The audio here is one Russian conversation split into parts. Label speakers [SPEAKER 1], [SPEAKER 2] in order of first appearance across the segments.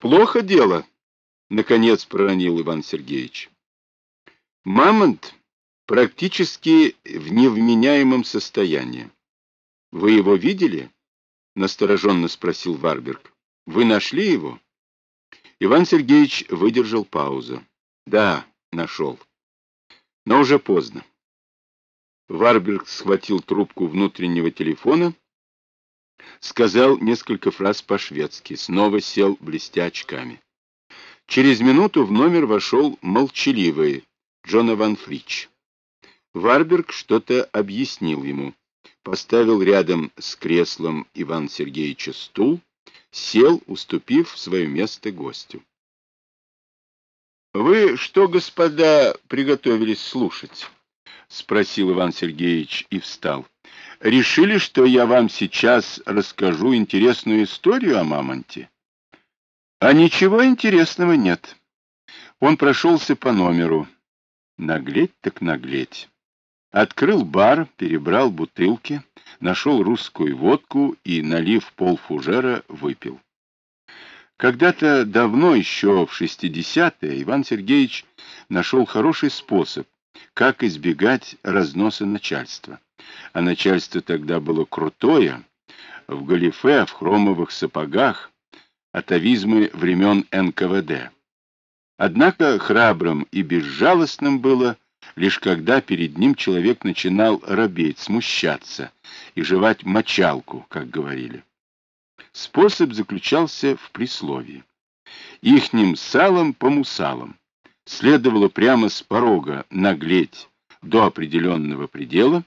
[SPEAKER 1] Плохо дело, наконец проронил Иван Сергеевич. Мамонт практически в невменяемом состоянии. Вы его видели? настороженно спросил Варберг. Вы нашли его? Иван Сергеевич выдержал паузу. Да, нашел. Но уже поздно. Варберг схватил трубку внутреннего телефона, сказал несколько фраз по-шведски, снова сел, блестя очками. Через минуту в номер вошел молчаливый Джона Ван Фрич. Варберг что-то объяснил ему, поставил рядом с креслом Ивана Сергеевича стул, сел, уступив свое место гостю. — Вы что, господа, приготовились слушать? — спросил Иван Сергеевич и встал. — Решили, что я вам сейчас расскажу интересную историю о Мамонте? — А ничего интересного нет. Он прошелся по номеру. Наглеть так наглеть. Открыл бар, перебрал бутылки, нашел русскую водку и, налив полфужера, выпил. Когда-то давно, еще в 60-е, Иван Сергеевич нашел хороший способ, как избегать разноса начальства. А начальство тогда было крутое, в галифе, в хромовых сапогах, атовизмы времен НКВД. Однако храбрым и безжалостным было лишь когда перед ним человек начинал робеть, смущаться и жевать мочалку, как говорили. Способ заключался в присловии. Ихним салом по мусалам следовало прямо с порога наглеть до определенного предела,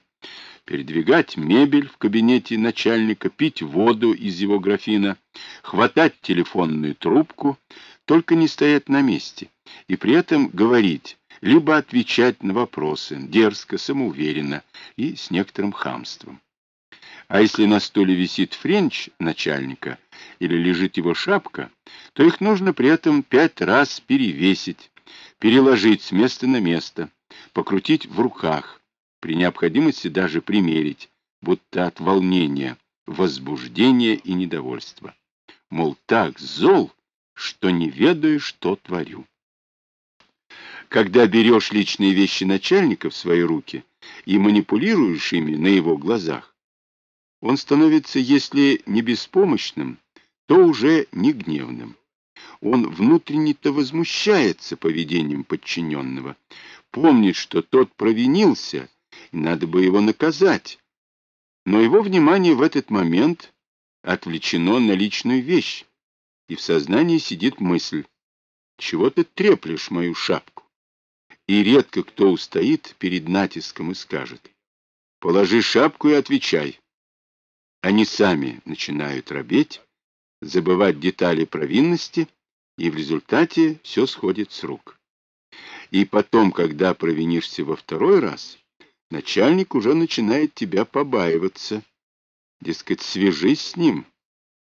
[SPEAKER 1] передвигать мебель в кабинете начальника, пить воду из его графина, хватать телефонную трубку, только не стоять на месте, и при этом говорить, либо отвечать на вопросы дерзко, самоуверенно и с некоторым хамством. А если на стуле висит френч начальника или лежит его шапка, то их нужно при этом пять раз перевесить, переложить с места на место, покрутить в руках, при необходимости даже примерить, будто от волнения, возбуждения и недовольства. Мол, так зол, что не ведаю, что творю. Когда берешь личные вещи начальника в свои руки и манипулируешь ими на его глазах, он становится, если не беспомощным, то уже не гневным. Он внутренне-то возмущается поведением подчиненного, помнит, что тот провинился, надо бы его наказать. Но его внимание в этот момент отвлечено на личную вещь, и в сознании сидит мысль, чего ты треплешь мою шапку? и редко кто устоит перед натиском и скажет «Положи шапку и отвечай». Они сами начинают робеть, забывать детали провинности, и в результате все сходит с рук. И потом, когда провинишься во второй раз, начальник уже начинает тебя побаиваться. Дескать, свяжись с ним,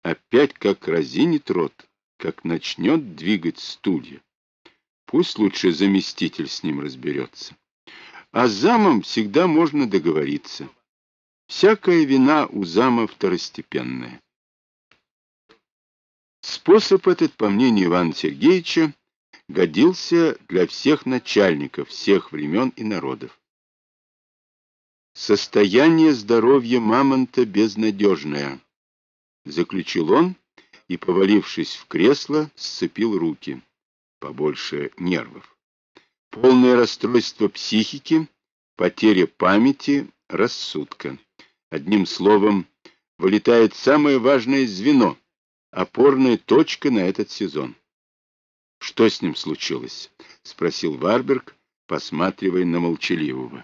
[SPEAKER 1] опять как разинит рот, как начнет двигать стулья. Пусть лучше заместитель с ним разберется. А с замом всегда можно договориться. Всякая вина у зама второстепенная. Способ этот, по мнению Ивана Сергеевича, годился для всех начальников всех времен и народов. Состояние здоровья мамонта безнадежное, заключил он и, повалившись в кресло, сцепил руки побольше нервов. Полное расстройство психики, потеря памяти, рассудка. Одним словом, вылетает самое важное звено, опорная точка на этот сезон. «Что с ним случилось?» — спросил Варберг, посматривая на молчаливого.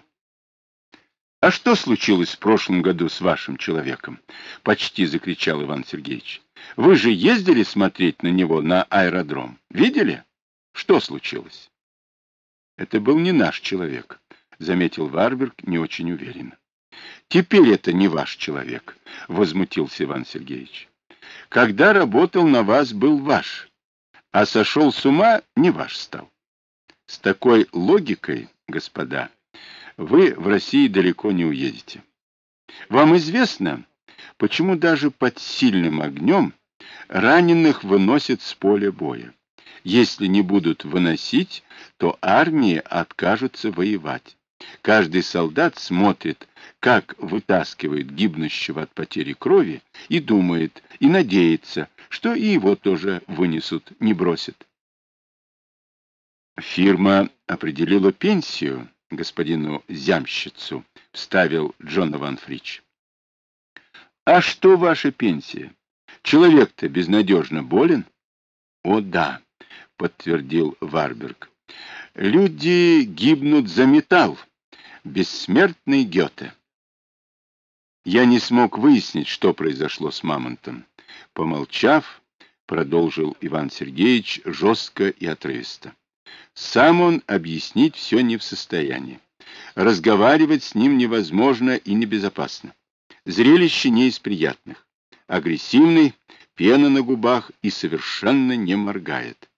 [SPEAKER 1] «А что случилось в прошлом году с вашим человеком?» — почти закричал Иван Сергеевич. «Вы же ездили смотреть на него на аэродром. Видели?» Что случилось? Это был не наш человек, заметил Варберг не очень уверенно. Теперь это не ваш человек, возмутился Иван Сергеевич. Когда работал на вас, был ваш, а сошел с ума, не ваш стал. С такой логикой, господа, вы в России далеко не уедете. Вам известно, почему даже под сильным огнем Раненых выносят с поля боя. Если не будут выносить, то армии откажутся воевать. Каждый солдат смотрит, как вытаскивают гибнущего от потери крови, и думает, и надеется, что и его тоже вынесут, не бросят. Фирма определила пенсию господину Зямщицу, вставил Джон Ван Фрич. А что ваша пенсия? Человек-то безнадежно болен? О, да, подтвердил Варберг. Люди гибнут за металл. Бессмертный Гёте. Я не смог выяснить, что произошло с Мамонтом. Помолчав, продолжил Иван Сергеевич жестко и отрывисто. Сам он объяснить все не в состоянии. Разговаривать с ним невозможно и небезопасно. Зрелище не из приятных. Агрессивный, пена на губах и совершенно не моргает.